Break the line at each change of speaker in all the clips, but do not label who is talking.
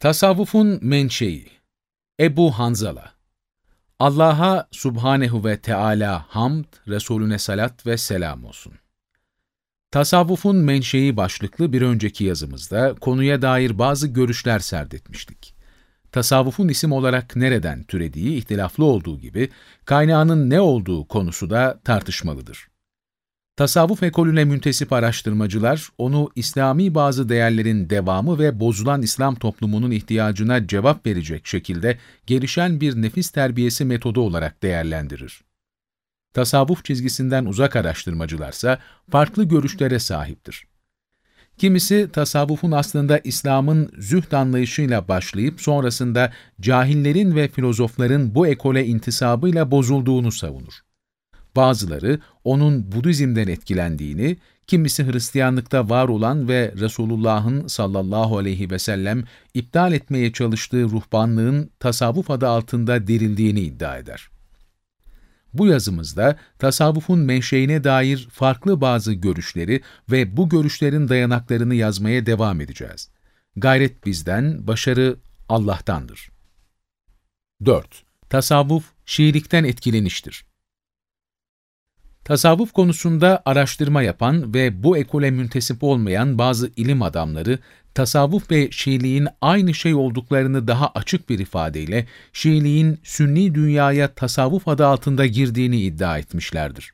Tasavvufun menşei Ebu Hanzala Allah'a subhanehu ve Teala hamd, Resulüne salat ve selam olsun. Tasavvufun menşei başlıklı bir önceki yazımızda konuya dair bazı görüşler serdetmiştik. Tasavvufun isim olarak nereden türediği ihtilaflı olduğu gibi kaynağının ne olduğu konusu da tartışmalıdır. Tasavvuf ekolüne müntesip araştırmacılar, onu İslami bazı değerlerin devamı ve bozulan İslam toplumunun ihtiyacına cevap verecek şekilde gelişen bir nefis terbiyesi metodu olarak değerlendirir. Tasavvuf çizgisinden uzak araştırmacılarsa farklı görüşlere sahiptir. Kimisi tasavvufun aslında İslam'ın zühd anlayışıyla başlayıp sonrasında cahillerin ve filozofların bu ekole intisabıyla bozulduğunu savunur. Bazıları onun Budizm'den etkilendiğini, kimisi Hristiyanlıkta var olan ve Resulullah'ın sallallahu aleyhi ve sellem iptal etmeye çalıştığı ruhbanlığın tasavvuf adı altında dirildiğini iddia eder. Bu yazımızda tasavvufun menşeine dair farklı bazı görüşleri ve bu görüşlerin dayanaklarını yazmaya devam edeceğiz. Gayret bizden, başarı Allah'tandır. 4. Tasavvuf, Şiilikten etkileniştir. Tasavvuf konusunda araştırma yapan ve bu ekole müntesip olmayan bazı ilim adamları, tasavvuf ve Şiiliğin aynı şey olduklarını daha açık bir ifadeyle, Şiiliğin sünni dünyaya tasavvuf adı altında girdiğini iddia etmişlerdir.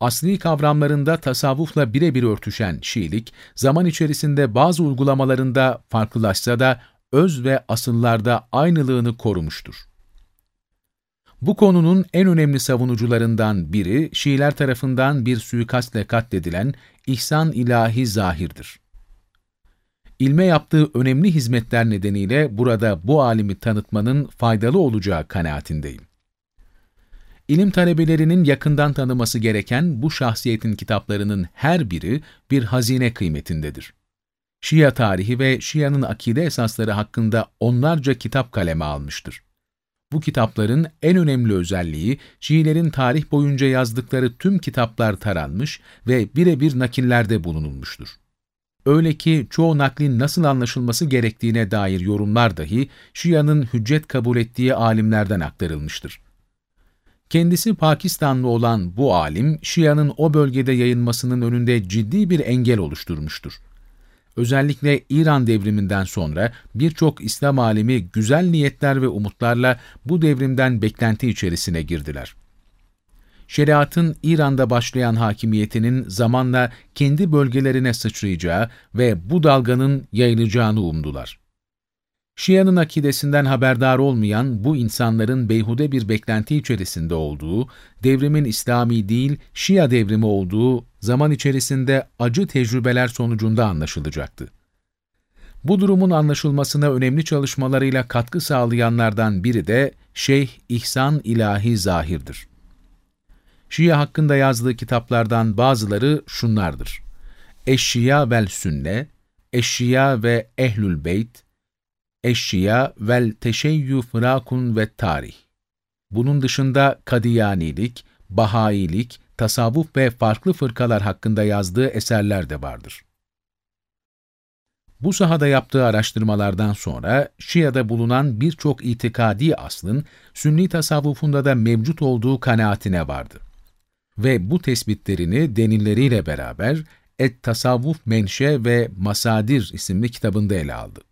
Asli kavramlarında tasavvufla birebir örtüşen Şiilik, zaman içerisinde bazı uygulamalarında farklılaşsa da öz ve asıllarda aynılığını korumuştur. Bu konunun en önemli savunucularından biri, Şiiler tarafından bir suikastle katledilen İhsan İlahi Zahir'dir. İlme yaptığı önemli hizmetler nedeniyle burada bu alimi tanıtmanın faydalı olacağı kanaatindeyim. İlim talebelerinin yakından tanıması gereken bu şahsiyetin kitaplarının her biri bir hazine kıymetindedir. Şia tarihi ve Şia'nın akide esasları hakkında onlarca kitap kaleme almıştır. Bu kitapların en önemli özelliği, Şiilerin tarih boyunca yazdıkları tüm kitaplar taranmış ve birebir nakillerde bulunulmuştur. Öyle ki çoğu naklin nasıl anlaşılması gerektiğine dair yorumlar dahi Şia'nın hüccet kabul ettiği alimlerden aktarılmıştır. Kendisi Pakistanlı olan bu alim, Şia'nın o bölgede yayılmasının önünde ciddi bir engel oluşturmuştur. Özellikle İran devriminden sonra birçok İslam alimi güzel niyetler ve umutlarla bu devrimden beklenti içerisine girdiler. Şeriatın İran'da başlayan hakimiyetinin zamanla kendi bölgelerine sıçrayacağı ve bu dalganın yayılacağını umdular. Şia'nın akidesinden haberdar olmayan bu insanların beyhude bir beklenti içerisinde olduğu, devrimin İslami değil Şia devrimi olduğu zaman içerisinde acı tecrübeler sonucunda anlaşılacaktı. Bu durumun anlaşılmasına önemli çalışmalarıyla katkı sağlayanlardan biri de Şeyh İhsan İlahi Zahir'dir. Şia hakkında yazdığı kitaplardan bazıları şunlardır. Eşşiya vel Sünne, Eşşiya ve Ehlül Beyt, Eşşiya vel teşeyyü fırakun ve tarih. Bunun dışında Kadiyanilik, Bahailik, tasavvuf ve farklı fırkalar hakkında yazdığı eserler de vardır. Bu sahada yaptığı araştırmalardan sonra Şia'da bulunan birçok itikadi aslın Sünni tasavvufunda da mevcut olduğu kanaatine vardı. Ve bu tespitlerini denilleriyle beraber Et Tasavvuf Menşe ve Masadir isimli kitabında ele aldı.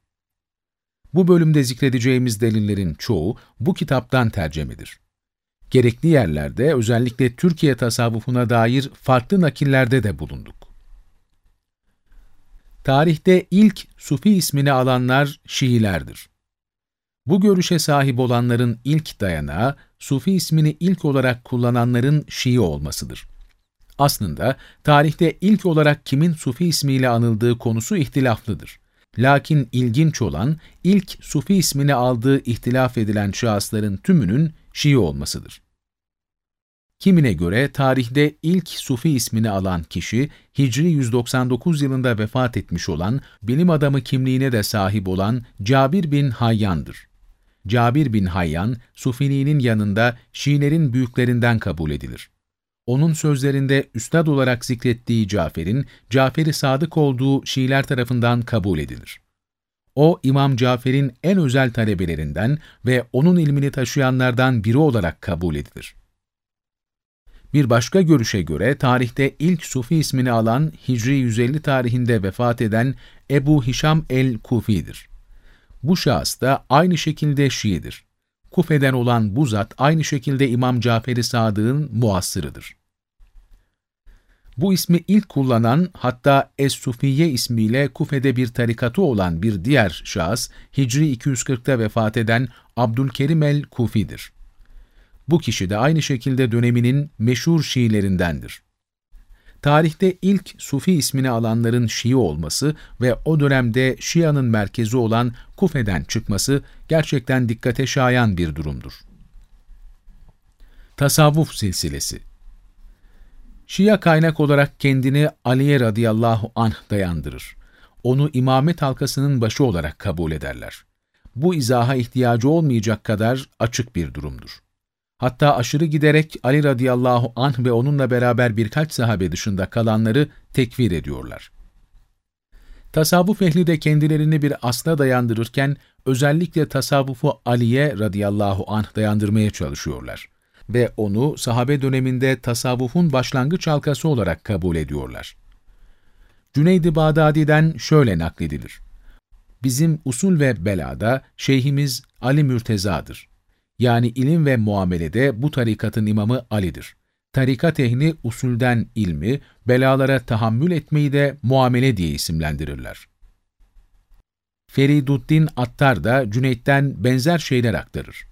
Bu bölümde zikredeceğimiz delillerin çoğu bu kitaptan tercemedir. Gerekli yerlerde özellikle Türkiye tasavvufuna dair farklı nakillerde de bulunduk. Tarihte ilk Sufi ismini alanlar Şiilerdir. Bu görüşe sahip olanların ilk dayanağı, Sufi ismini ilk olarak kullananların Şii olmasıdır. Aslında tarihte ilk olarak kimin Sufi ismiyle anıldığı konusu ihtilaflıdır. Lakin ilginç olan ilk Sufi ismini aldığı ihtilaf edilen şahısların tümünün Şii olmasıdır. Kimine göre tarihte ilk Sufi ismini alan kişi, Hicri 199 yılında vefat etmiş olan, bilim adamı kimliğine de sahip olan Cabir bin Hayyan'dır. Cabir bin Hayyan, Sufiliğinin yanında Şiilerin büyüklerinden kabul edilir. Onun sözlerinde üstad olarak zikrettiği Cafer'in, Cafer-i Sadık olduğu Şiiler tarafından kabul edilir. O, İmam Cafer'in en özel talebelerinden ve onun ilmini taşıyanlardan biri olarak kabul edilir. Bir başka görüşe göre tarihte ilk Sufi ismini alan Hicri 150 tarihinde vefat eden Ebu Hişam el-Kufi'dir. Bu şahıs da aynı şekilde Şii'dir. Kufe'den olan bu zat aynı şekilde İmam Cafer-i Sadık'ın muassırıdır. Bu ismi ilk kullanan hatta Es-Sufiye ismiyle Kufe'de bir tarikatı olan bir diğer şahıs Hicri 240'ta vefat eden Abdülkerim el-Kufi'dir. Bu kişi de aynı şekilde döneminin meşhur Şiilerindendir. Tarihte ilk Sufi ismini alanların Şii olması ve o dönemde Şia'nın merkezi olan Kufe'den çıkması gerçekten dikkate şayan bir durumdur. Tasavvuf silsilesi Şia kaynak olarak kendini Ali'ye radıyallahu anh dayandırır. Onu imamet halkasının başı olarak kabul ederler. Bu izaha ihtiyacı olmayacak kadar açık bir durumdur. Hatta aşırı giderek Ali radıyallahu anh ve onunla beraber birkaç sahabe dışında kalanları tekfir ediyorlar. Tasavvuf ehli de kendilerini bir asla dayandırırken özellikle tasavvufu Ali'ye radıyallahu anh dayandırmaya çalışıyorlar ve onu sahabe döneminde tasavvufun başlangıç halkası olarak kabul ediyorlar. Cüneyd-i Bağdadi'den şöyle nakledilir. Bizim usul ve belada şeyhimiz Ali Mürteza'dır. Yani ilim ve muamelede bu tarikatın imamı Ali'dir. Tarikat ehli usulden ilmi, belalara tahammül etmeyi de muamele diye isimlendirirler. Feriduddin Attar da Cüneyt'ten benzer şeyler aktarır.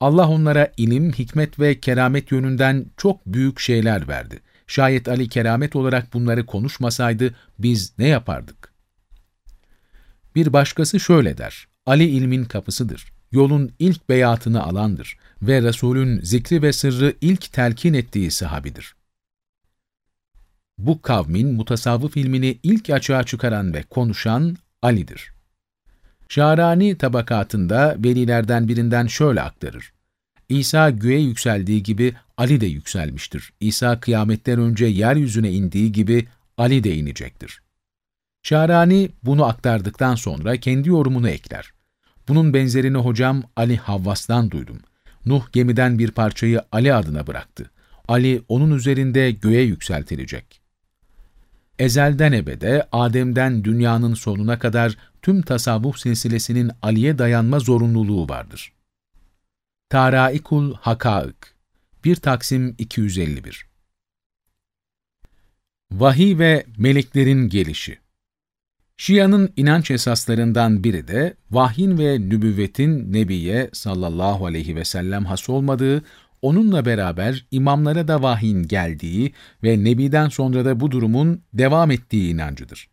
Allah onlara ilim, hikmet ve keramet yönünden çok büyük şeyler verdi. Şayet Ali keramet olarak bunları konuşmasaydı biz ne yapardık? Bir başkası şöyle der, Ali ilmin kapısıdır yolun ilk beyatını alandır ve Resulün zikri ve sırrı ilk telkin ettiği sahabidir. Bu kavmin mutasavvıf ilmini ilk açığa çıkaran ve konuşan Ali'dir. Şarani tabakatında velilerden birinden şöyle aktarır. İsa göğe yükseldiği gibi Ali de yükselmiştir. İsa kıyametten önce yeryüzüne indiği gibi Ali de inecektir. Şarani bunu aktardıktan sonra kendi yorumunu ekler. Bunun benzerini hocam Ali Havvas'tan duydum. Nuh gemiden bir parçayı Ali adına bıraktı. Ali onun üzerinde göğe yükseltilecek. Ezelden ebede, Adem'den dünyanın sonuna kadar tüm tasavvuf silsilesinin Ali'ye dayanma zorunluluğu vardır. Taraikul Hakaik 1 Taksim 251 Vahiy ve meleklerin gelişi Şia'nın inanç esaslarından biri de vahyin ve nübüvvetin Nebiye sallallahu aleyhi ve sellem has olmadığı, onunla beraber imamlara da vahyin geldiği ve Nebi'den sonra da bu durumun devam ettiği inancıdır.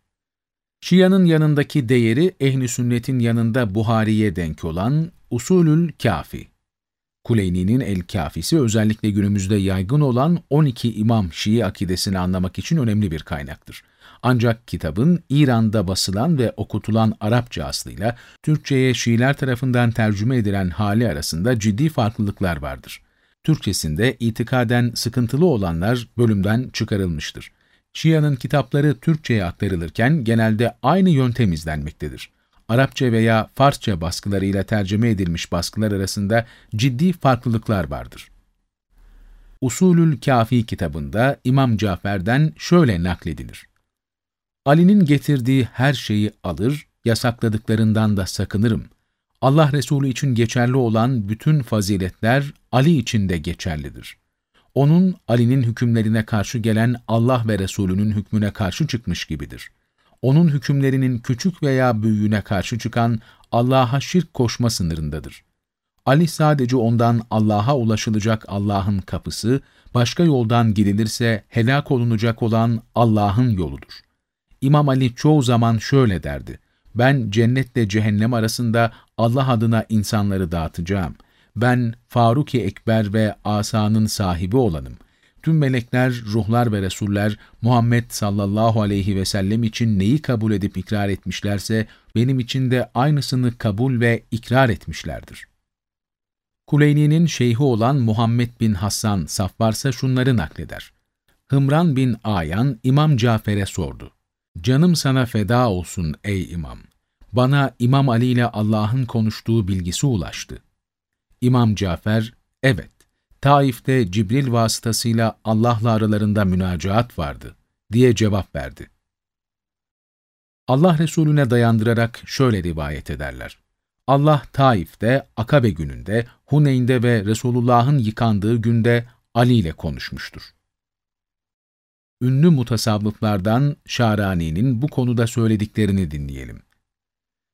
Şia'nın yanındaki değeri ehli sünnetin yanında Buhari'ye denk olan usulül kafi. Kuleyni'nin el-Kafisi özellikle günümüzde yaygın olan 12 imam Şii akidesini anlamak için önemli bir kaynaktır. Ancak kitabın İran'da basılan ve okutulan Arapça aslıyla Türkçe'ye Şiiler tarafından tercüme edilen hali arasında ciddi farklılıklar vardır. Türkçesinde itikaden sıkıntılı olanlar bölümden çıkarılmıştır. Şia'nın kitapları Türkçe'ye aktarılırken genelde aynı yöntem izlenmektedir. Arapça veya Farsça baskılarıyla tercüme edilmiş baskılar arasında ciddi farklılıklar vardır. Usulül Kafi kitabında İmam Cafer'den şöyle nakledilir. Ali'nin getirdiği her şeyi alır, yasakladıklarından da sakınırım. Allah Resulü için geçerli olan bütün faziletler Ali için de geçerlidir. Onun, Ali'nin hükümlerine karşı gelen Allah ve Resulünün hükmüne karşı çıkmış gibidir. Onun hükümlerinin küçük veya büyüğüne karşı çıkan Allah'a şirk koşma sınırındadır. Ali sadece ondan Allah'a ulaşılacak Allah'ın kapısı, başka yoldan gidilirse helak olunacak olan Allah'ın yoludur. İmam Ali çoğu zaman şöyle derdi. Ben cennetle cehennem arasında Allah adına insanları dağıtacağım. Ben Faruk-i Ekber ve asanın sahibi olanım. Tüm melekler, ruhlar ve resuller Muhammed sallallahu aleyhi ve sellem için neyi kabul edip ikrar etmişlerse benim için de aynısını kabul ve ikrar etmişlerdir. Kuleyni'nin şeyhi olan Muhammed bin Hassan Safvarsa şunları nakleder. Hımran bin Ayan İmam Cafer'e sordu. Canım sana feda olsun ey imam. bana İmam Ali ile Allah'ın konuştuğu bilgisi ulaştı. İmam Cafer, evet, Taif'te Cibril vasıtasıyla Allah'la aralarında münacaat vardı, diye cevap verdi. Allah Resulüne dayandırarak şöyle rivayet ederler. Allah Taif'te, Akabe gününde, Huneyn'de ve Resulullah'ın yıkandığı günde Ali ile konuşmuştur. Ünlü mutasavvıflardan Şarani'nin bu konuda söylediklerini dinleyelim.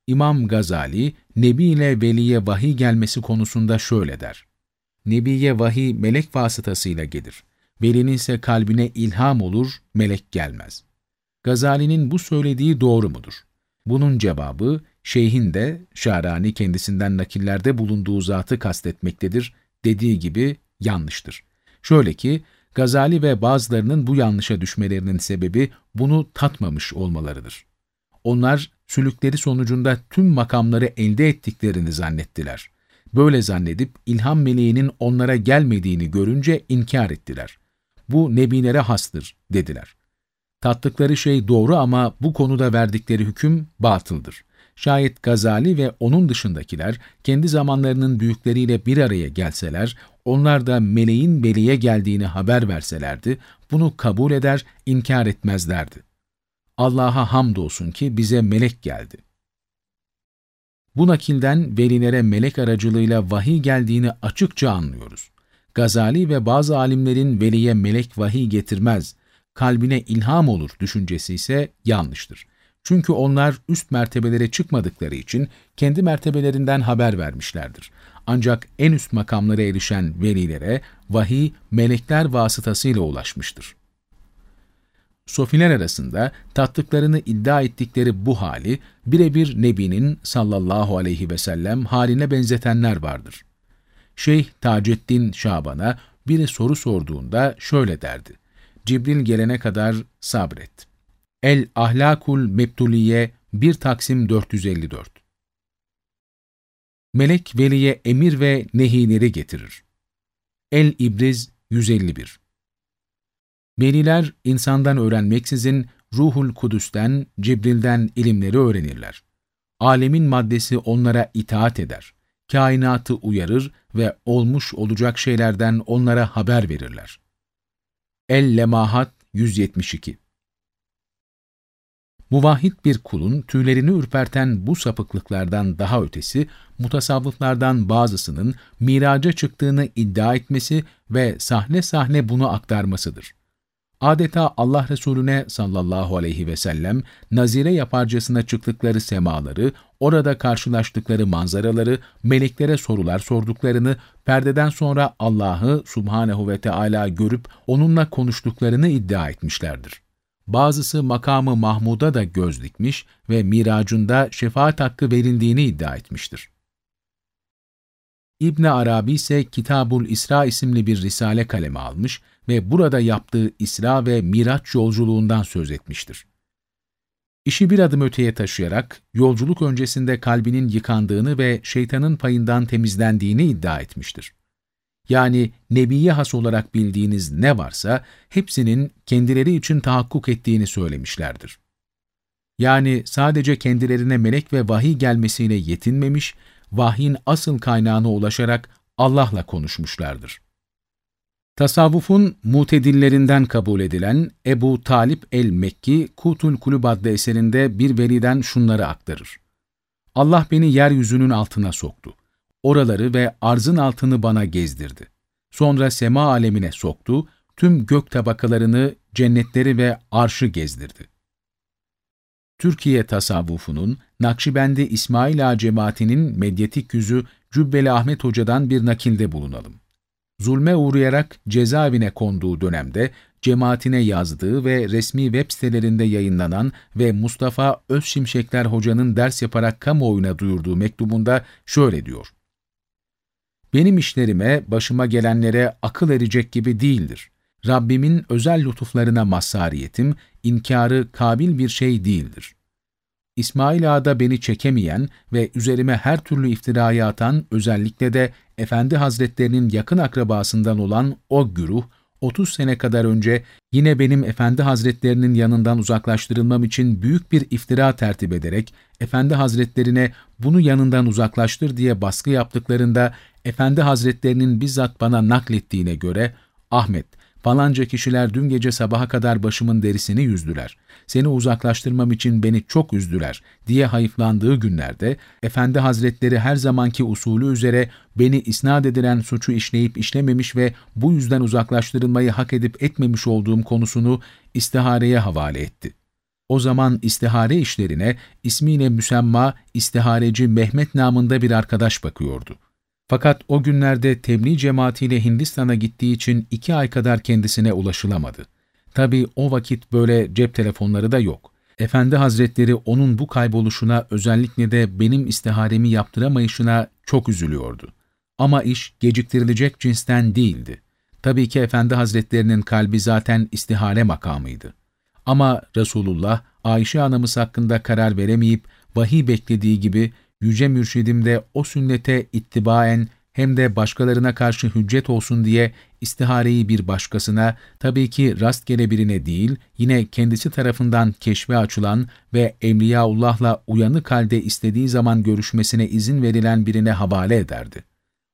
İmam Gazali, Nebi ile Veli'ye vahiy gelmesi konusunda şöyle der. Nebiye vahiy melek vasıtasıyla gelir. Velinin ise kalbine ilham olur, melek gelmez. Gazali'nin bu söylediği doğru mudur? Bunun cevabı, şeyhin de Şarani kendisinden nakillerde bulunduğu zatı kastetmektedir, dediği gibi yanlıştır. Şöyle ki, Gazali ve bazılarının bu yanlışa düşmelerinin sebebi bunu tatmamış olmalarıdır. Onlar sülükleri sonucunda tüm makamları elde ettiklerini zannettiler. Böyle zannedip ilham meleğinin onlara gelmediğini görünce inkar ettiler. Bu nebilere hastır dediler. Tattıkları şey doğru ama bu konuda verdikleri hüküm batıldır. Şayet Gazali ve onun dışındakiler kendi zamanlarının büyükleriyle bir araya gelseler, onlar da meleğin veliye geldiğini haber verselerdi, bunu kabul eder, inkar etmezlerdi. Allah'a hamdolsun ki bize melek geldi. Bu nakilden velilere melek aracılığıyla vahiy geldiğini açıkça anlıyoruz. Gazali ve bazı alimlerin veliye melek vahiy getirmez, kalbine ilham olur düşüncesi ise yanlıştır. Çünkü onlar üst mertebelere çıkmadıkları için kendi mertebelerinden haber vermişlerdir. Ancak en üst makamlara erişen velilere vahiy melekler vasıtasıyla ulaşmıştır. Sofiler arasında tattıklarını iddia ettikleri bu hali birebir Nebi'nin sallallahu aleyhi ve sellem haline benzetenler vardır. Şeyh Taceddin Şaban'a biri soru sorduğunda şöyle derdi. Cibril gelene kadar sabret. El Ahlakul Meptuliye 1 Taksim 454 Melek veliye emir ve nehileri getirir. El İbriz 151 Veliler insandan öğrenmeksizin Ruhul Kudüs'ten, Cibril'den ilimleri öğrenirler. Alemin maddesi onlara itaat eder. Kainatı uyarır ve olmuş olacak şeylerden onlara haber verirler. El-Lemahat 172 Muvahhid bir kulun tüylerini ürperten bu sapıklıklardan daha ötesi, mutasavvıflardan bazısının miraca çıktığını iddia etmesi ve sahne sahne bunu aktarmasıdır. Adeta Allah Resulüne sallallahu aleyhi ve sellem nazire yaparcasına çıktıkları semaları, orada karşılaştıkları manzaraları, meleklere sorular sorduklarını, perdeden sonra Allah'ı subhanehu ve Teala görüp onunla konuştuklarını iddia etmişlerdir. Bazısı makamı Mahmud'a da göz dikmiş ve miracında şefaat hakkı verildiğini iddia etmiştir. İbn Arabi ise Kitabul İsra isimli bir risale kaleme almış ve burada yaptığı İsra ve Miraç yolculuğundan söz etmiştir. İşi bir adım öteye taşıyarak yolculuk öncesinde kalbinin yıkandığını ve şeytanın payından temizlendiğini iddia etmiştir. Yani Nebiye has olarak bildiğiniz ne varsa hepsinin kendileri için tahakkuk ettiğini söylemişlerdir. Yani sadece kendilerine melek ve vahiy gelmesiyle yetinmemiş, vahyin asıl kaynağına ulaşarak Allah'la konuşmuşlardır. Tasavvufun mutedillerinden kabul edilen Ebu Talip el-Mekki, Kutul Kulüb adlı eserinde bir veliden şunları aktarır. Allah beni yeryüzünün altına soktu. Oraları ve arzın altını bana gezdirdi. Sonra sema alemine soktu, tüm gök tabakalarını, cennetleri ve arşı gezdirdi. Türkiye tasavvufunun Nakşibendi İsmail Ağa cemaatinin medyatik yüzü Cübbeli Ahmet Hoca'dan bir nakilde bulunalım. Zulme uğrayarak cezaevine konduğu dönemde cemaatine yazdığı ve resmi web sitelerinde yayınlanan ve Mustafa Özşimşekler Hoca'nın ders yaparak kamuoyuna duyurduğu mektubunda şöyle diyor. Benim işlerime, başıma gelenlere akıl erecek gibi değildir. Rabbimin özel lütuflarına mazhariyetim, inkarı kabil bir şey değildir. İsmail Ağa'da beni çekemeyen ve üzerime her türlü iftirayı atan, özellikle de Efendi Hazretlerinin yakın akrabasından olan o güruh, 30 sene kadar önce yine benim Efendi Hazretlerinin yanından uzaklaştırılmam için büyük bir iftira tertip ederek Efendi Hazretlerine bunu yanından uzaklaştır diye baskı yaptıklarında Efendi Hazretlerinin bizzat bana naklettiğine göre Ahmet, falanca kişiler dün gece sabaha kadar başımın derisini yüzdüler. Seni uzaklaştırmam için beni çok üzdüler diye hayıflandığı günlerde, Efendi Hazretleri her zamanki usulü üzere beni isnat edilen suçu işleyip işlememiş ve bu yüzden uzaklaştırılmayı hak edip etmemiş olduğum konusunu istihareye havale etti. O zaman istihare işlerine ismiyle müsemma istihareci Mehmet namında bir arkadaş bakıyordu. Fakat o günlerde tebliğ cemaatiyle Hindistan'a gittiği için iki ay kadar kendisine ulaşılamadı. Tabi o vakit böyle cep telefonları da yok. Efendi Hazretleri onun bu kayboluşuna özellikle de benim istiharemi yaptıramayışına çok üzülüyordu. Ama iş geciktirilecek cinsten değildi. Tabii ki Efendi Hazretlerinin kalbi zaten istihare makamıydı. Ama Resulullah, Ayşe anamız hakkında karar veremeyip vahiy beklediği gibi Yüce Mürşidim de o sünnete ittibaen hem de başkalarına karşı hüccet olsun diye istihareyi bir başkasına, tabii ki rastgele birine değil, yine kendisi tarafından keşfe açılan ve Emliyaullah'la uyanık halde istediği zaman görüşmesine izin verilen birine havale ederdi.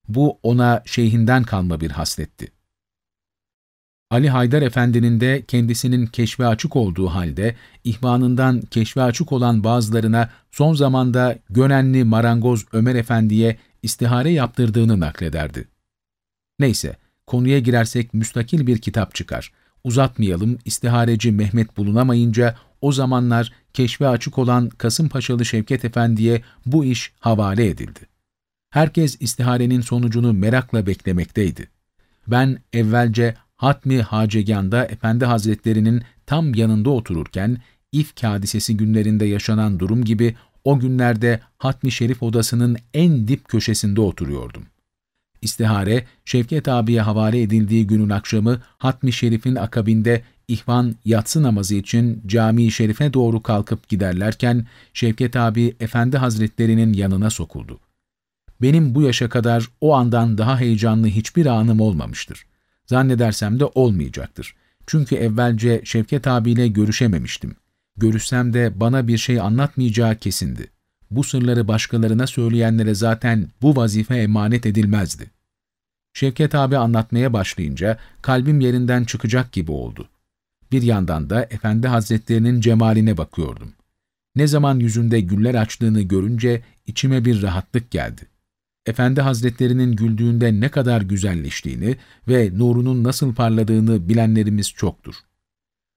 Bu ona şeyhinden kalma bir hasletti. Ali Haydar Efendi'nin de kendisinin keşfe açık olduğu halde, ihvanından keşfe açık olan bazılarına son zamanda Gönenli Marangoz Ömer Efendi'ye istihare yaptırdığını naklederdi. Neyse, konuya girersek müstakil bir kitap çıkar. Uzatmayalım, istihareci Mehmet bulunamayınca o zamanlar keşfe açık olan Kasımpaşalı Şevket Efendi'ye bu iş havale edildi. Herkes istiharenin sonucunu merakla beklemekteydi. Ben evvelce Hatmi Hacegan'da Efendi Hazretlerinin tam yanında otururken, İfk hadisesi günlerinde yaşanan durum gibi o günlerde Hatmi Şerif odasının en dip köşesinde oturuyordum. İstihare, Şevket abiye havale edildiği günün akşamı Hatmi Şerif'in akabinde ihvan yatsı namazı için cami-i şerife doğru kalkıp giderlerken Şevket abi Efendi Hazretlerinin yanına sokuldu. Benim bu yaşa kadar o andan daha heyecanlı hiçbir anım olmamıştır. Zannedersem de olmayacaktır. Çünkü evvelce Şevket abiyle görüşememiştim. Görüşsem de bana bir şey anlatmayacağı kesindi. Bu sırları başkalarına söyleyenlere zaten bu vazife emanet edilmezdi. Şevket abi anlatmaya başlayınca kalbim yerinden çıkacak gibi oldu. Bir yandan da Efendi Hazretlerinin cemaline bakıyordum. Ne zaman yüzünde güller açtığını görünce içime bir rahatlık geldi. Efendi Hazretlerinin güldüğünde ne kadar güzelleştiğini ve nurunun nasıl parladığını bilenlerimiz çoktur.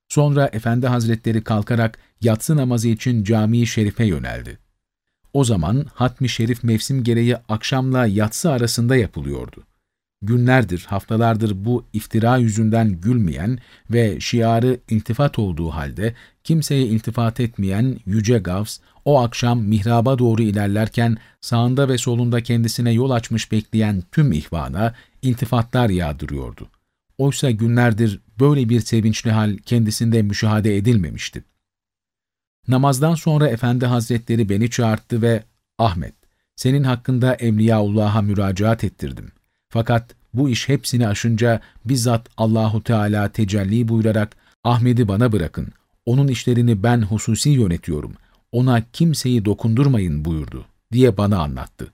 Sonra Efendi Hazretleri kalkarak yatsı namazı için cami-i şerife yöneldi. O zaman hatmi şerif mevsim gereği akşamla yatsı arasında yapılıyordu. Günlerdir, haftalardır bu iftira yüzünden gülmeyen ve şiarı iltifat olduğu halde kimseye iltifat etmeyen Yüce Gavs, o akşam mihraba doğru ilerlerken sağında ve solunda kendisine yol açmış bekleyen tüm ihvana iltifatlar yağdırıyordu. Oysa günlerdir böyle bir sevinçli hal kendisinde müşahede edilmemişti. Namazdan sonra Efendi Hazretleri beni çağırttı ve Ahmet, senin hakkında Emliyaullah'a müracaat ettirdim. Fakat bu iş hepsini aşınca bizzat Allahu Teala tecelli buyurarak Ahmet'i bana bırakın, onun işlerini ben hususi yönetiyorum, ona kimseyi dokundurmayın buyurdu diye bana anlattı.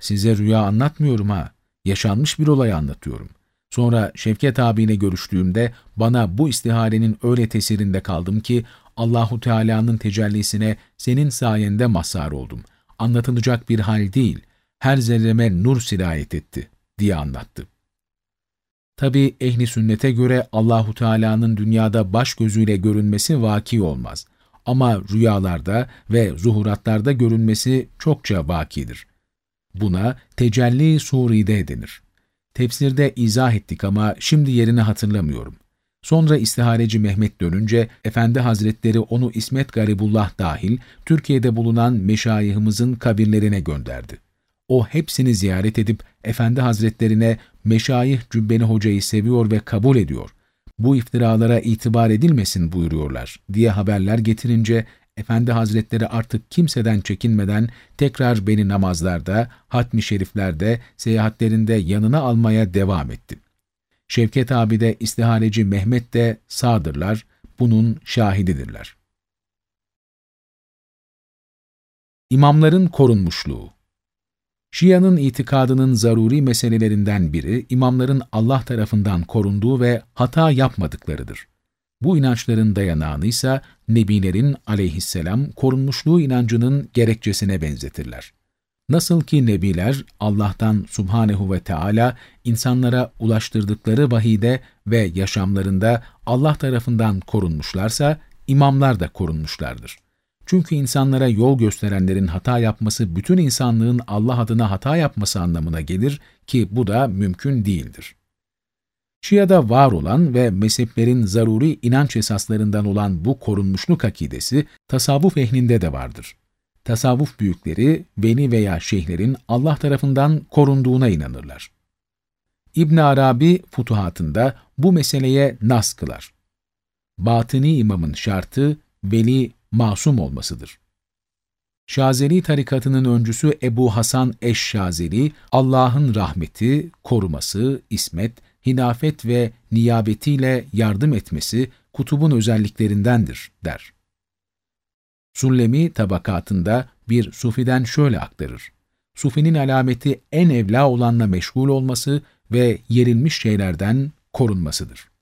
Size rüya anlatmıyorum ha, yaşanmış bir olay anlatıyorum. Sonra Şevket abiyle görüştüğümde bana bu istiharenin öyle tesirinde kaldım ki Allahu Teala'nın tecellisine senin sayende mazhar oldum. Anlatılacak bir hal değil, her zerreme nur sirayet etti diye anlattı. Tabi ehli sünnete göre Allahu Teala'nın dünyada baş gözüyle görünmesi vaki olmaz. Ama rüyalarda ve zuhuratlarda görünmesi çokça vakidir. Buna tecelli suride denir. Tefsirde izah ettik ama şimdi yerini hatırlamıyorum. Sonra istihareci Mehmet dönünce Efendi Hazretleri onu İsmet Garibullah dahil Türkiye'de bulunan meşayihimizin kabirlerine gönderdi. O hepsini ziyaret edip Efendi Hazretlerine Meşayih Cübbeni Hoca'yı seviyor ve kabul ediyor. Bu iftiralara itibar edilmesin buyuruyorlar diye haberler getirince Efendi Hazretleri artık kimseden çekinmeden tekrar beni namazlarda, hatmi şeriflerde, seyahatlerinde yanına almaya devam etti. Şevket abi de istihareci Mehmet de sağdırlar, bunun şahididirler. İmamların korunmuşluğu Şia'nın itikadının zaruri meselelerinden biri, imamların Allah tarafından korunduğu ve hata yapmadıklarıdır. Bu inançların dayanağını ise Nebilerin aleyhisselam korunmuşluğu inancının gerekçesine benzetirler. Nasıl ki Nebiler Allah'tan subhanehu ve Teala insanlara ulaştırdıkları vahide ve yaşamlarında Allah tarafından korunmuşlarsa, imamlar da korunmuşlardır. Çünkü insanlara yol gösterenlerin hata yapması bütün insanlığın Allah adına hata yapması anlamına gelir ki bu da mümkün değildir. Şia'da var olan ve mezheplerin zaruri inanç esaslarından olan bu korunmuşluk akidesi tasavvuf ehlinde de vardır. Tasavvuf büyükleri, veli veya şeyhlerin Allah tarafından korunduğuna inanırlar. İbn Arabi futuhatında bu meseleye nas kılar. Batini imamın şartı veli masum olmasıdır. Şazeli tarikatının öncüsü Ebu Hasan Eş-Şazeli, Allah'ın rahmeti, koruması, ismet, hinafet ve niyabetiyle yardım etmesi kutubun özelliklerindendir, der. Sullemi tabakatında bir sufiden şöyle aktarır. Sufinin alameti en evla olanla meşgul olması ve yerilmiş şeylerden korunmasıdır.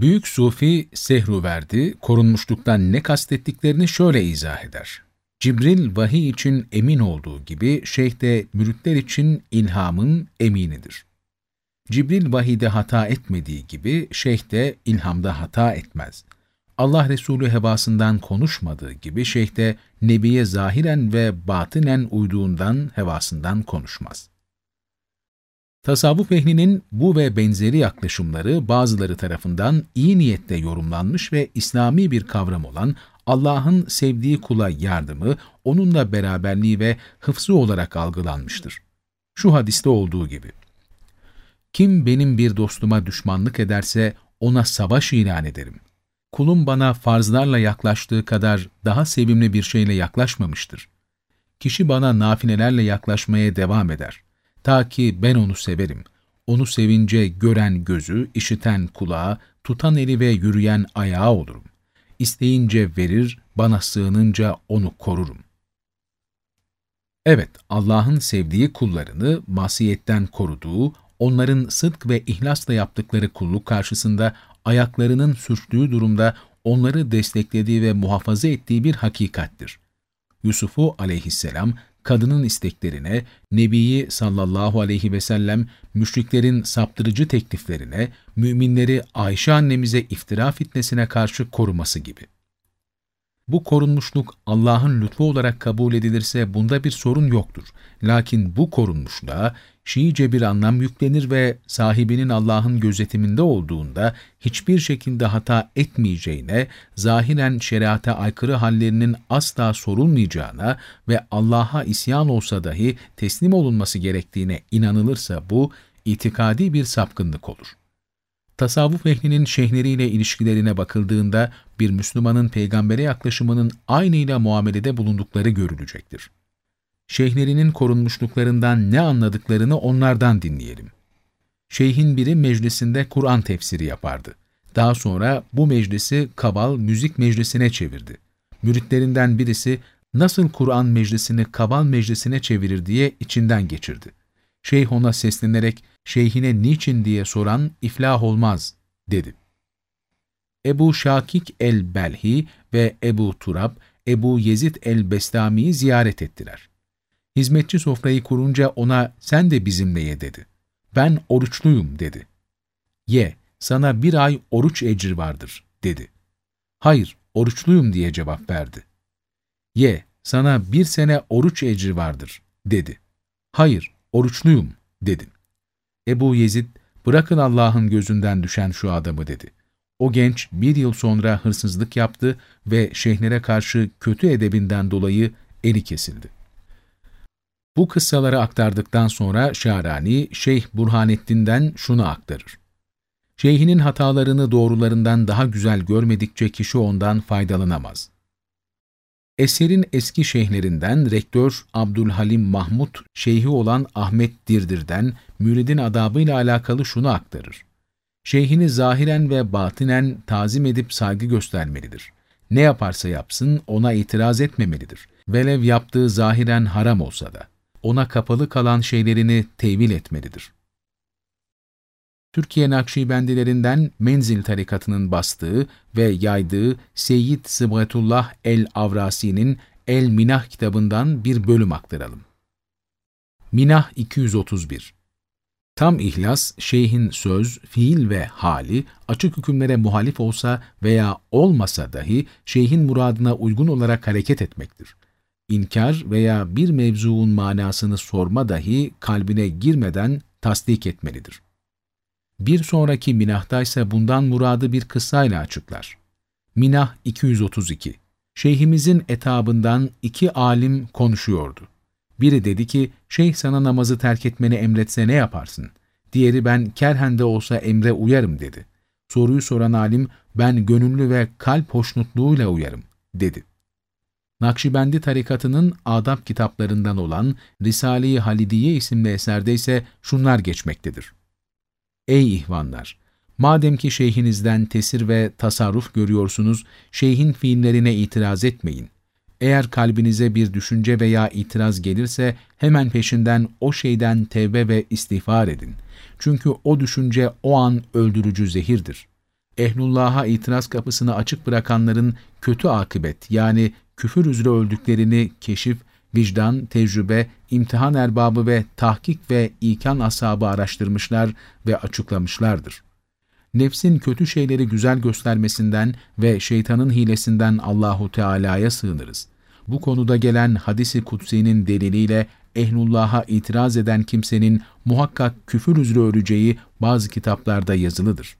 Büyük Sufi Sehruverdi, korunmuşluktan ne kastettiklerini şöyle izah eder. Cibril vahiy için emin olduğu gibi şeyh de müritler için ilhamın eminidir. Cibril vahide hata etmediği gibi şeyh de ilhamda hata etmez. Allah Resulü hevasından konuşmadığı gibi şeyh de Nebi'ye zahiren ve batinen uyduğundan hevasından konuşmaz. Tasavvuf ehlinin bu ve benzeri yaklaşımları bazıları tarafından iyi niyetle yorumlanmış ve İslami bir kavram olan Allah'ın sevdiği kula yardımı, onunla beraberliği ve hıfzı olarak algılanmıştır. Şu hadiste olduğu gibi, Kim benim bir dostuma düşmanlık ederse ona savaş ilan ederim. Kulum bana farzlarla yaklaştığı kadar daha sevimli bir şeyle yaklaşmamıştır. Kişi bana nafilelerle yaklaşmaya devam eder. Ta ki ben onu severim. Onu sevince gören gözü, işiten kulağı, tutan eli ve yürüyen ayağı olurum. İsteyince verir, bana sığınınca onu korurum. Evet, Allah'ın sevdiği kullarını masiyetten koruduğu, onların sıdk ve ihlasla yaptıkları kulluk karşısında ayaklarının sürçtüğü durumda onları desteklediği ve muhafaza ettiği bir hakikattir. Yusuf'u aleyhisselam kadının isteklerine, Nebi'yi sallallahu aleyhi ve sellem müşriklerin saptırıcı tekliflerine, müminleri Ayşe annemize iftira fitnesine karşı koruması gibi. Bu korunmuşluk Allah'ın lütfu olarak kabul edilirse bunda bir sorun yoktur. Lakin bu korunmuşluğa Şiice bir anlam yüklenir ve sahibinin Allah'ın gözetiminde olduğunda hiçbir şekilde hata etmeyeceğine, zahiren şeriata aykırı hallerinin asla sorulmayacağına ve Allah'a isyan olsa dahi teslim olunması gerektiğine inanılırsa bu, itikadi bir sapkınlık olur. Tasavvuf ehlinin şeyhleriyle ilişkilerine bakıldığında bir Müslümanın peygambere yaklaşımının aynıyla muamelede bulundukları görülecektir. Şeyhlerinin korunmuşluklarından ne anladıklarını onlardan dinleyelim. Şeyhin biri meclisinde Kur'an tefsiri yapardı. Daha sonra bu meclisi kabal müzik meclisine çevirdi. Müritlerinden birisi nasıl Kur'an meclisini kabal meclisine çevirir diye içinden geçirdi. Şeyh ona seslenerek şeyhine niçin diye soran iflah olmaz dedi. Ebu Şakik el-Belhi ve Ebu Turab, Ebu Yezid el-Bestami'yi ziyaret ettiler. Hizmetçi sofrayı kurunca ona sen de bizimle ye dedi. Ben oruçluyum dedi. Ye, sana bir ay oruç ecri vardır dedi. Hayır, oruçluyum diye cevap verdi. Ye, sana bir sene oruç ecri vardır dedi. Hayır, oruçluyum dedi. Ebu Yezid, bırakın Allah'ın gözünden düşen şu adamı dedi. O genç bir yıl sonra hırsızlık yaptı ve şeyhlere karşı kötü edebinden dolayı eli kesildi. Bu kıssaları aktardıktan sonra Şarani, Şeyh Burhanettin'den şunu aktarır. Şeyhinin hatalarını doğrularından daha güzel görmedikçe kişi ondan faydalanamaz. Eserin eski şeyhlerinden rektör Abdülhalim Mahmud, şeyhi olan Ahmet Dirdir'den müridin adabıyla alakalı şunu aktarır. Şeyhini zahiren ve batinen tazim edip saygı göstermelidir. Ne yaparsa yapsın ona itiraz etmemelidir. Velev yaptığı zahiren haram olsa da. Ona kapalı kalan şeylerini tevil etmelidir. Türkiye Nakşibendilerinden Menzil tarikatının bastığı ve yaydığı Seyyid Sıbgatullah el-Avrasi'nin El-Minah kitabından bir bölüm aktaralım. Minah 231 Tam ihlas, şeyhin söz, fiil ve hali açık hükümlere muhalif olsa veya olmasa dahi şeyhin muradına uygun olarak hareket etmektir. İnkar veya bir mevzuun manasını sorma dahi kalbine girmeden tasdik etmelidir. Bir sonraki minahta ise bundan muradı bir kıssayla açıklar. Minah 232 Şeyhimizin etabından iki alim konuşuyordu. Biri dedi ki, şeyh sana namazı terk etmeni emretse ne yaparsın? Diğeri ben kerhende olsa emre uyarım dedi. Soruyu soran alim, ben gönüllü ve kalp hoşnutluğuyla uyarım dedi. Nakşibendi tarikatının adab kitaplarından olan Risale-i Halidiye isimli eserde ise şunlar geçmektedir. Ey ihvanlar! Madem ki şeyhinizden tesir ve tasarruf görüyorsunuz, şeyhin fiillerine itiraz etmeyin. Eğer kalbinize bir düşünce veya itiraz gelirse hemen peşinden o şeyden tevbe ve istiğfar edin. Çünkü o düşünce o an öldürücü zehirdir. Ehlullah'a itiraz kapısını açık bırakanların kötü akıbet yani küfür üzere öldüklerini keşif, vicdan, tecrübe, imtihan erbabı ve tahkik ve ikan ashabı araştırmışlar ve açıklamışlardır. Nefsin kötü şeyleri güzel göstermesinden ve şeytanın hilesinden Allahu Teala'ya sığınırız. Bu konuda gelen hadisi kutsi'nin deliliyle ehlullah'a itiraz eden kimsenin muhakkak küfür üzere öleceği bazı kitaplarda yazılıdır.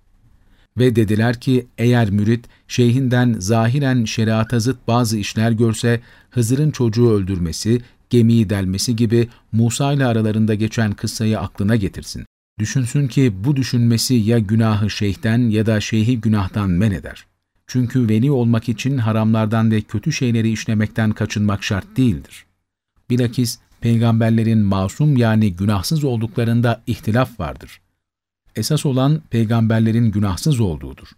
Ve dediler ki eğer mürit şeyhinden zahiren şeriata zıt bazı işler görse Hızır'ın çocuğu öldürmesi, gemiyi delmesi gibi Musa ile aralarında geçen kıssayı aklına getirsin. Düşünsün ki bu düşünmesi ya günahı şeyhten ya da şeyhi günahtan men eder. Çünkü veli olmak için haramlardan ve kötü şeyleri işlemekten kaçınmak şart değildir. Bilakis peygamberlerin masum yani günahsız olduklarında ihtilaf vardır. Esas olan peygamberlerin günahsız olduğudur.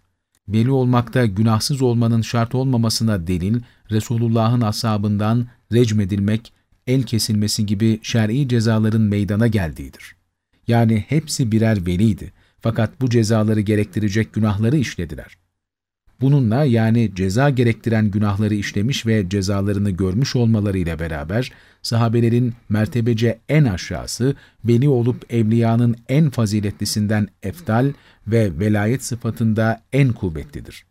Veli olmakta günahsız olmanın şart olmamasına delil, Resulullah'ın ashabından recmedilmek, el kesilmesi gibi şer'i cezaların meydana geldiğidir. Yani hepsi birer veliydi. Fakat bu cezaları gerektirecek günahları işlediler. Bununla yani ceza gerektiren günahları işlemiş ve cezalarını görmüş olmalarıyla beraber sahabelerin mertebece en aşağısı, veli olup evliyanın en faziletlisinden eftal ve velayet sıfatında en kuvvetlidir.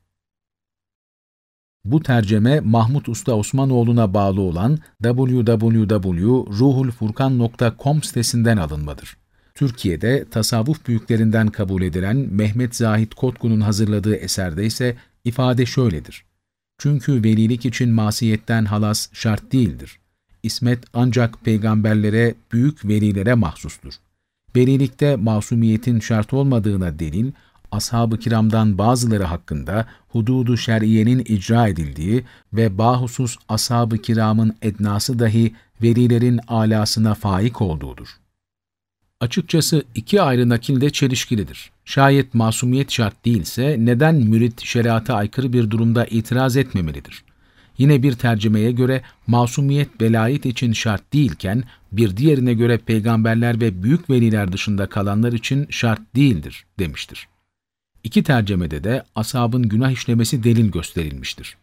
Bu terceme Mahmut Usta Osmanoğlu'na bağlı olan www.ruhulfurkan.com sitesinden alınmadır. Türkiye'de tasavvuf büyüklerinden kabul edilen Mehmet Zahit Kotku'nun hazırladığı eserde ise ifade şöyledir. Çünkü velilik için masiyetten halas şart değildir. İsmet ancak peygamberlere, büyük velilere mahsustur. Velilikte masumiyetin şart olmadığına delil, ashab-ı kiramdan bazıları hakkında hududu şer'iyenin icra edildiği ve bahusus ashab-ı kiramın ednası dahi velilerin alasına faik olduğudur. Açıkçası iki ayrı nakil de çelişkilidir. Şayet masumiyet şart değilse neden mürit şeriata aykırı bir durumda itiraz etmemelidir? Yine bir tercümeye göre masumiyet velayet için şart değilken bir diğerine göre peygamberler ve büyük veliler dışında kalanlar için şart değildir demiştir. İki tercemede de asabın günah işlemesi delil gösterilmiştir.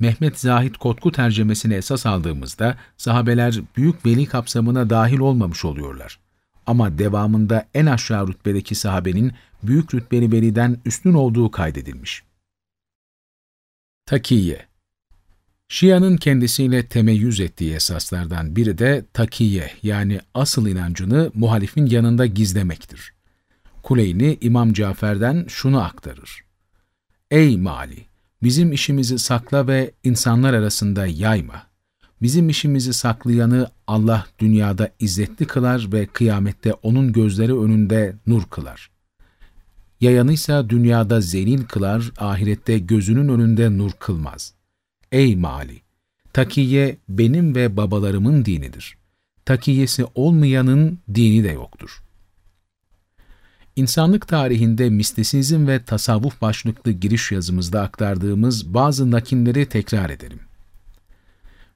Mehmet Zahid Kotku tercemesini esas aldığımızda sahabeler büyük veli kapsamına dahil olmamış oluyorlar. Ama devamında en aşağı rütbedeki sahabenin büyük rütbeli veliden üstün olduğu kaydedilmiş. Takiye Şia'nın kendisiyle temeyyüz ettiği esaslardan biri de takiye yani asıl inancını muhalifin yanında gizlemektir. Kuleyni İmam Cafer'den şunu aktarır. Ey Mali! Bizim işimizi sakla ve insanlar arasında yayma. Bizim işimizi saklayanı Allah dünyada izzetli kılar ve kıyamette onun gözleri önünde nur kılar. Yayanıysa dünyada zelil kılar, ahirette gözünün önünde nur kılmaz. Ey Mali! Takiye benim ve babalarımın dinidir. Takiyesi olmayanın dini de yoktur. İnsanlık tarihinde mistisizm ve tasavvuf başlıklı giriş yazımızda aktardığımız bazı nakinleri tekrar edelim.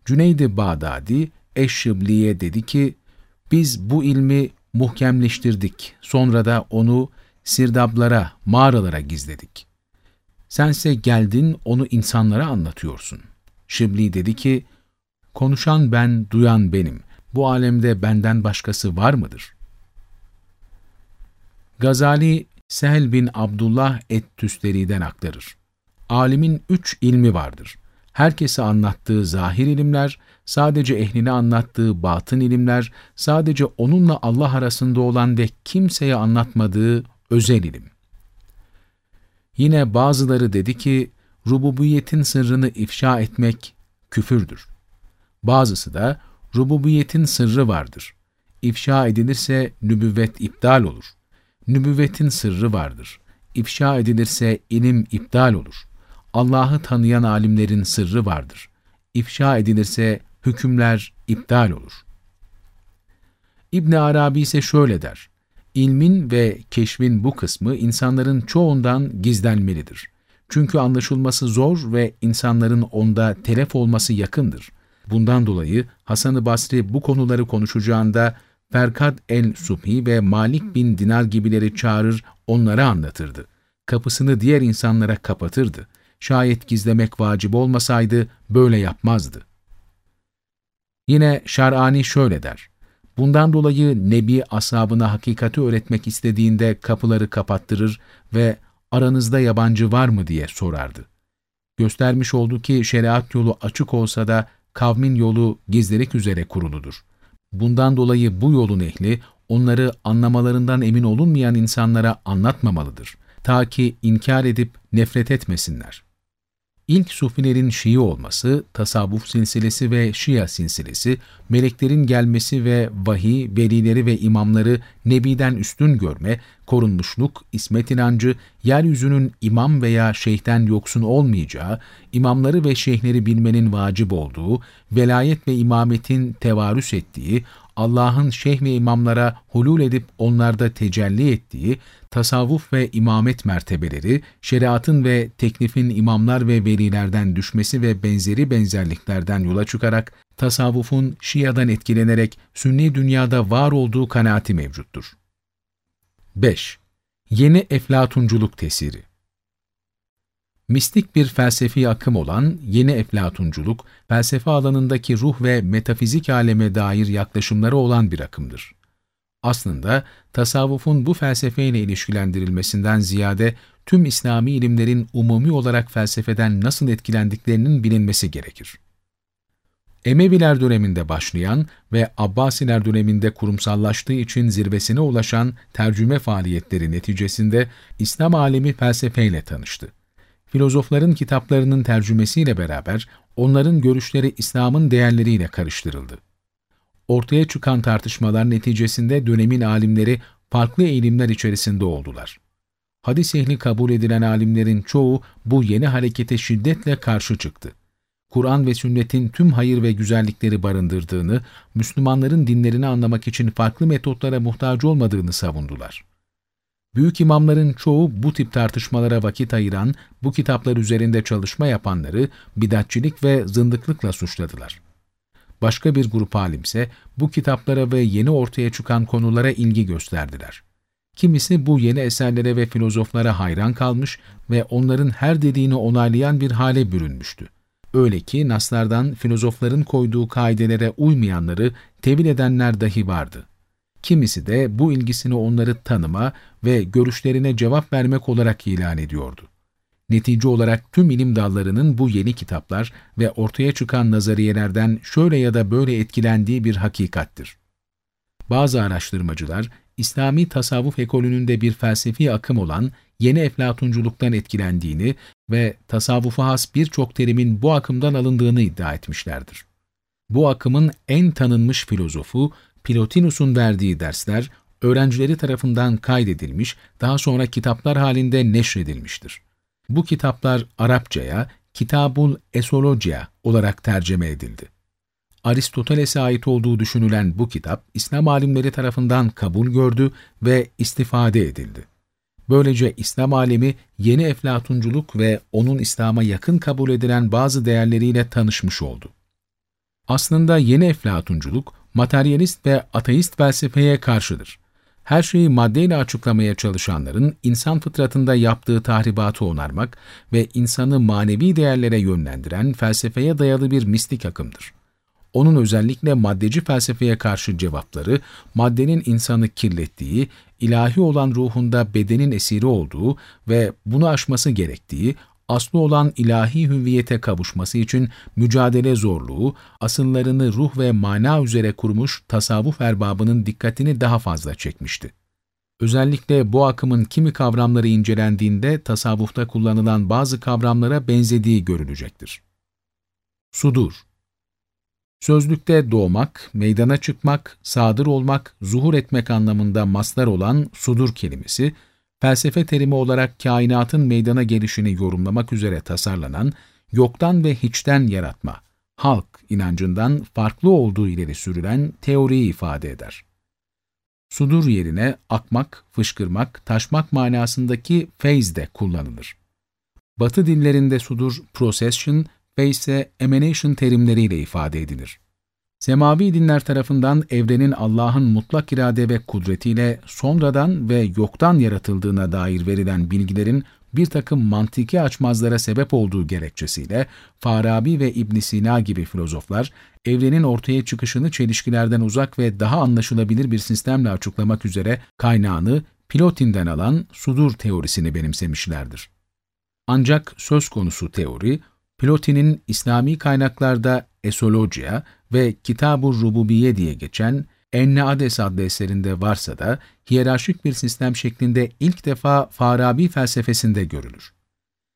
Cüneydi Bağdadi, Eşşibli'ye dedi ki, biz bu ilmi muhkemleştirdik, sonra da onu sirdablara, mağaralara gizledik. Sense geldin onu insanlara anlatıyorsun. Şibli dedi ki, konuşan ben, duyan benim. Bu alemde benden başkası var mıdır? Gazali, Sehl bin Abdullah et-Tüsteri'den aktarır. Alimin üç ilmi vardır. Herkese anlattığı zahir ilimler, sadece ehline anlattığı batın ilimler, sadece onunla Allah arasında olan ve kimseye anlatmadığı özel ilim. Yine bazıları dedi ki, rububiyetin sırrını ifşa etmek küfürdür. Bazısı da, rububiyetin sırrı vardır. İfşa edilirse nübüvvet iptal olur. Nübüvvetin sırrı vardır. İfşa edilirse ilim iptal olur. Allah'ı tanıyan alimlerin sırrı vardır. İfşa edilirse hükümler iptal olur. İbn Arabi ise şöyle der. İlmin ve keşfin bu kısmı insanların çoğundan gizlenmelidir. Çünkü anlaşılması zor ve insanların onda telef olması yakındır. Bundan dolayı Hasan-ı Basri bu konuları konuşacağında Ferkat el-Subhi ve Malik bin Dinar gibileri çağırır, onlara anlatırdı. Kapısını diğer insanlara kapatırdı. Şayet gizlemek vacip olmasaydı böyle yapmazdı. Yine Şar'ani şöyle der. Bundan dolayı Nebi ashabına hakikati öğretmek istediğinde kapıları kapattırır ve aranızda yabancı var mı diye sorardı. Göstermiş oldu ki şeriat yolu açık olsa da kavmin yolu gizlilik üzere kuruludur. Bundan dolayı bu yolun ehli onları anlamalarından emin olunmayan insanlara anlatmamalıdır. Ta ki inkar edip nefret etmesinler. İlk Sufilerin Şii olması, tasavvuf silsilesi ve Şia silsilesi, meleklerin gelmesi ve vahiy, velileri ve imamları Nebi'den üstün görme, korunmuşluk, ismet inancı, yeryüzünün imam veya şeyhten yoksun olmayacağı, imamları ve şeyhleri bilmenin vacip olduğu, velayet ve imametin tevarüs ettiği, Allah'ın şeyh ve imamlara hulul edip onlarda tecelli ettiği, tasavvuf ve imamet mertebeleri, şeriatın ve teklifin imamlar ve velilerden düşmesi ve benzeri benzerliklerden yola çıkarak, tasavvufun Şia'dan etkilenerek sünni dünyada var olduğu kanaati mevcuttur. 5. Yeni Eflatunculuk tesiri Mistik bir felsefi akım olan yeni eflatunculuk, felsefe alanındaki ruh ve metafizik aleme dair yaklaşımları olan bir akımdır. Aslında tasavvufun bu felsefeyle ilişkilendirilmesinden ziyade tüm İslami ilimlerin umumi olarak felsefeden nasıl etkilendiklerinin bilinmesi gerekir. Emeviler döneminde başlayan ve Abbasiler döneminde kurumsallaştığı için zirvesine ulaşan tercüme faaliyetleri neticesinde İslam alemi felsefeyle tanıştı filozofların kitaplarının tercümesiyle beraber onların görüşleri İslam'ın değerleriyle karıştırıldı. Ortaya çıkan tartışmalar neticesinde dönemin alimleri farklı eğilimler içerisinde oldular. Hadis ehli kabul edilen alimlerin çoğu bu yeni harekete şiddetle karşı çıktı. Kur'an ve sünnetin tüm hayır ve güzellikleri barındırdığını, Müslümanların dinlerini anlamak için farklı metotlara muhtaç olmadığını savundular. Büyük imamların çoğu bu tip tartışmalara vakit ayıran, bu kitaplar üzerinde çalışma yapanları bidatçilik ve zındıklıkla suçladılar. Başka bir grup alimse bu kitaplara ve yeni ortaya çıkan konulara ilgi gösterdiler. Kimisi bu yeni eserlere ve filozoflara hayran kalmış ve onların her dediğini onaylayan bir hale bürünmüştü. Öyle ki naslardan filozofların koyduğu kaidelere uymayanları tevil edenler dahi vardı. Kimisi de bu ilgisini onları tanıma ve görüşlerine cevap vermek olarak ilan ediyordu. Netice olarak tüm ilim dallarının bu yeni kitaplar ve ortaya çıkan nazariyelerden şöyle ya da böyle etkilendiği bir hakikattir. Bazı araştırmacılar, İslami tasavvuf ekolünün de bir felsefi akım olan yeni eflatunculuktan etkilendiğini ve tasavvufa has birçok terimin bu akımdan alındığını iddia etmişlerdir. Bu akımın en tanınmış filozofu Plotinus'un verdiği dersler öğrencileri tarafından kaydedilmiş, daha sonra kitaplar halinde neşredilmiştir. Bu kitaplar Arapçaya, Kitabul Esologia olarak tercüme edildi. Aristoteles'e ait olduğu düşünülen bu kitap, İslam alimleri tarafından kabul gördü ve istifade edildi. Böylece İslam alemi yeni eflatunculuk ve onun İslam'a yakın kabul edilen bazı değerleriyle tanışmış oldu. Aslında yeni eflatunculuk, materyalist ve ateist felsefeye karşıdır. Her şeyi maddeyle açıklamaya çalışanların insan fıtratında yaptığı tahribatı onarmak ve insanı manevi değerlere yönlendiren felsefeye dayalı bir mistik akımdır. Onun özellikle maddeci felsefeye karşı cevapları, maddenin insanı kirlettiği, ilahi olan ruhunda bedenin esiri olduğu ve bunu aşması gerektiği, aslı olan ilahi hüviyete kavuşması için mücadele zorluğu, asıllarını ruh ve mana üzere kurmuş tasavvuf erbabının dikkatini daha fazla çekmişti. Özellikle bu akımın kimi kavramları incelendiğinde tasavvufta kullanılan bazı kavramlara benzediği görülecektir. Sudur Sözlükte doğmak, meydana çıkmak, sadır olmak, zuhur etmek anlamında maslar olan sudur kelimesi, felsefe terimi olarak kainatın meydana gelişini yorumlamak üzere tasarlanan, yoktan ve hiçten yaratma, halk inancından farklı olduğu ileri sürülen teoriyi ifade eder. Sudur yerine akmak, fışkırmak, taşmak manasındaki feyz de kullanılır. Batı dillerinde sudur, procession ve ise emanation terimleriyle ifade edilir. Semavi dinler tarafından evrenin Allah'ın mutlak irade ve kudretiyle sonradan ve yoktan yaratıldığına dair verilen bilgilerin bir takım mantiki açmazlara sebep olduğu gerekçesiyle Farabi ve ibn Sina gibi filozoflar evrenin ortaya çıkışını çelişkilerden uzak ve daha anlaşılabilir bir sistemle açıklamak üzere kaynağını Pilotin'den alan sudur teorisini benimsemişlerdir. Ancak söz konusu teori, Plotinin İslami kaynaklarda Esologia ve Kitab-ı Rububiye diye geçen Enne-Ades adlı eserinde varsa da hiyerarşik bir sistem şeklinde ilk defa Farabi felsefesinde görülür.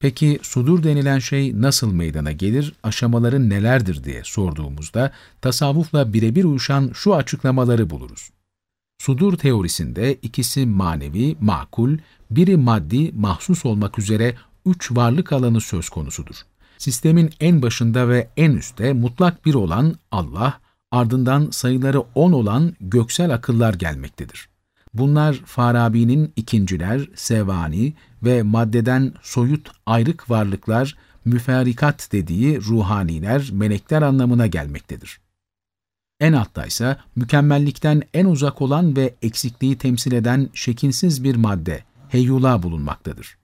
Peki sudur denilen şey nasıl meydana gelir, aşamaları nelerdir diye sorduğumuzda tasavvufla birebir uyuşan şu açıklamaları buluruz. Sudur teorisinde ikisi manevi, makul, biri maddi, mahsus olmak üzere üç varlık alanı söz konusudur. Sistemin en başında ve en üstte mutlak bir olan Allah, ardından sayıları on olan göksel akıllar gelmektedir. Bunlar Farabi'nin ikinciler, sevani ve maddeden soyut ayrık varlıklar, müferikat dediği ruhaniler, melekler anlamına gelmektedir. En altta ise mükemmellikten en uzak olan ve eksikliği temsil eden şekilsiz bir madde, heyula bulunmaktadır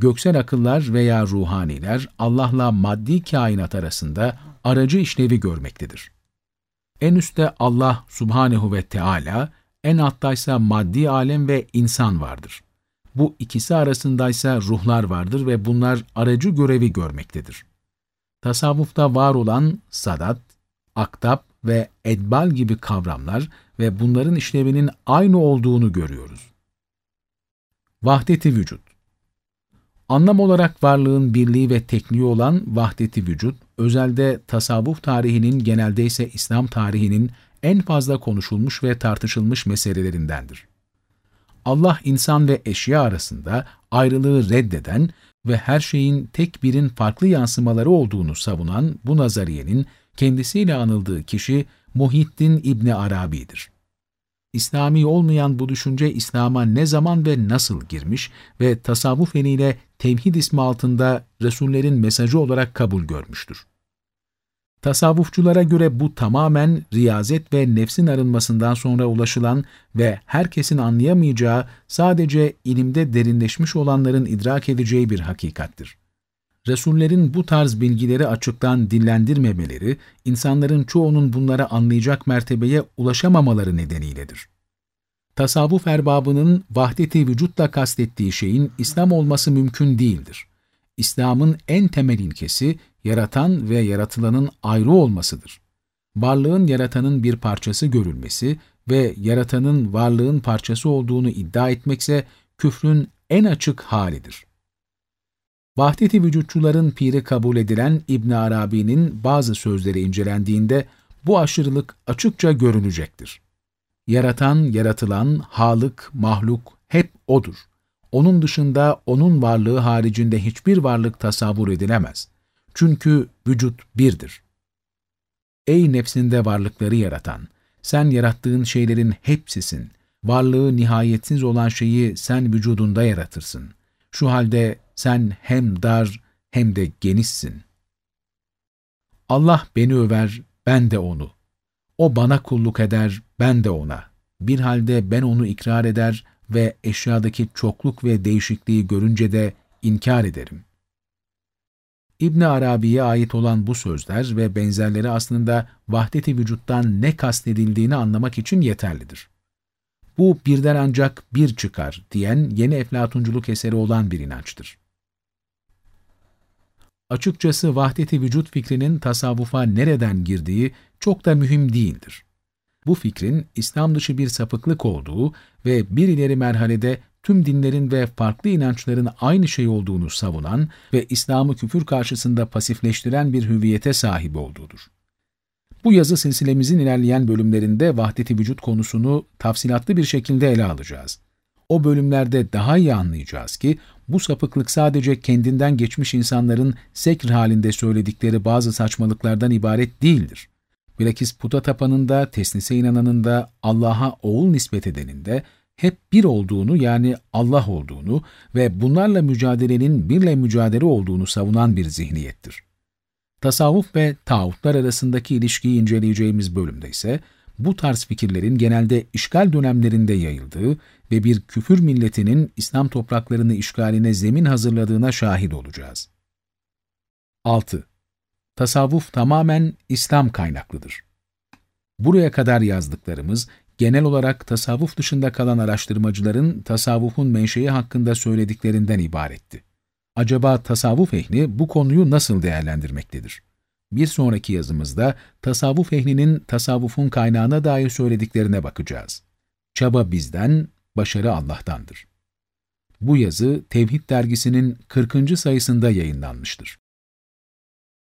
göksel akıllar veya ruhaniler Allah'la maddi kainat arasında aracı işlevi görmektedir. En üstte Allah subhanehu ve Teala, en alttaysa maddi alem ve insan vardır. Bu ikisi arasındaysa ruhlar vardır ve bunlar aracı görevi görmektedir. Tasavvufta var olan sadat, aktap ve edbal gibi kavramlar ve bunların işlevinin aynı olduğunu görüyoruz. Vahdeti vücut Anlam olarak varlığın birliği ve tekniği olan vahdeti vücut, özelde tasavvuf tarihinin genelde ise İslam tarihinin en fazla konuşulmuş ve tartışılmış meselelerindendir. Allah insan ve eşya arasında ayrılığı reddeden ve her şeyin tek birin farklı yansımaları olduğunu savunan bu nazariyenin kendisiyle anıldığı kişi Muhittin İbni Arabi'dir. İslami olmayan bu düşünce İslam'a ne zaman ve nasıl girmiş ve tasavvuf eliyle tevhid ismi altında Resullerin mesajı olarak kabul görmüştür. Tasavvufçulara göre bu tamamen riyazet ve nefsin arınmasından sonra ulaşılan ve herkesin anlayamayacağı sadece ilimde derinleşmiş olanların idrak edeceği bir hakikattir. Resullerin bu tarz bilgileri açıktan dillendirmemeleri, insanların çoğunun bunları anlayacak mertebeye ulaşamamaları nedeniyledir. Tasavvuf erbabının vahdeti vücutla kastettiği şeyin İslam olması mümkün değildir. İslam'ın en temel ilkesi, yaratan ve yaratılanın ayrı olmasıdır. Varlığın yaratanın bir parçası görülmesi ve yaratanın varlığın parçası olduğunu iddia etmekse küfrün en açık halidir. Vahdeti vücutçuların piri kabul edilen İbn Arabi'nin bazı sözleri incelendiğinde bu aşırılık açıkça görünecektir. Yaratan, yaratılan, halık, mahluk hep O'dur. Onun dışında O'nun varlığı haricinde hiçbir varlık tasavvur edilemez. Çünkü vücut birdir. Ey nefsinde varlıkları yaratan! Sen yarattığın şeylerin hepsisin. Varlığı nihayetsiz olan şeyi sen vücudunda yaratırsın. Şu halde sen hem dar hem de genişsin. Allah beni över, ben de onu. O bana kulluk eder, ben de ona. Bir halde ben onu ikrar eder ve eşyadaki çokluk ve değişikliği görünce de inkar ederim. İbn Arabi'ye ait olan bu sözler ve benzerleri aslında vahdeti vücuttan ne kastedildiğini anlamak için yeterlidir. Bu birden ancak bir çıkar diyen yeni eflatunculuk eseri olan bir inançtır. Açıkçası vahdeti vücut fikrinin tasavvufa nereden girdiği çok da mühim değildir. Bu fikrin İslam dışı bir sapıklık olduğu ve bir ileri merhalede tüm dinlerin ve farklı inançların aynı şey olduğunu savunan ve İslam'ı küfür karşısında pasifleştiren bir hüviyete sahip olduğudur. Bu yazı silsilemizin ilerleyen bölümlerinde vahdeti vücut konusunu tafsilatlı bir şekilde ele alacağız. O bölümlerde daha iyi anlayacağız ki bu sapıklık sadece kendinden geçmiş insanların sekr halinde söyledikleri bazı saçmalıklardan ibaret değildir. Bilakis puta tapanında, tesnise inananında, Allah'a oğul nispet edeninde, hep bir olduğunu yani Allah olduğunu ve bunlarla mücadelenin birle mücadele olduğunu savunan bir zihniyettir. Tasavvuf ve tağutlar arasındaki ilişkiyi inceleyeceğimiz bölümde ise bu tarz fikirlerin genelde işgal dönemlerinde yayıldığı ve bir küfür milletinin İslam topraklarını işgaline zemin hazırladığına şahit olacağız. 6. Tasavvuf tamamen İslam kaynaklıdır. Buraya kadar yazdıklarımız genel olarak tasavvuf dışında kalan araştırmacıların tasavvufun menşei hakkında söylediklerinden ibaretti. Acaba tasavvuf ehli bu konuyu nasıl değerlendirmektedir? Bir sonraki yazımızda tasavvuf ehlinin tasavvufun kaynağına dair söylediklerine bakacağız. Çaba bizden, başarı Allah'tandır. Bu yazı Tevhid dergisinin 40. sayısında yayınlanmıştır.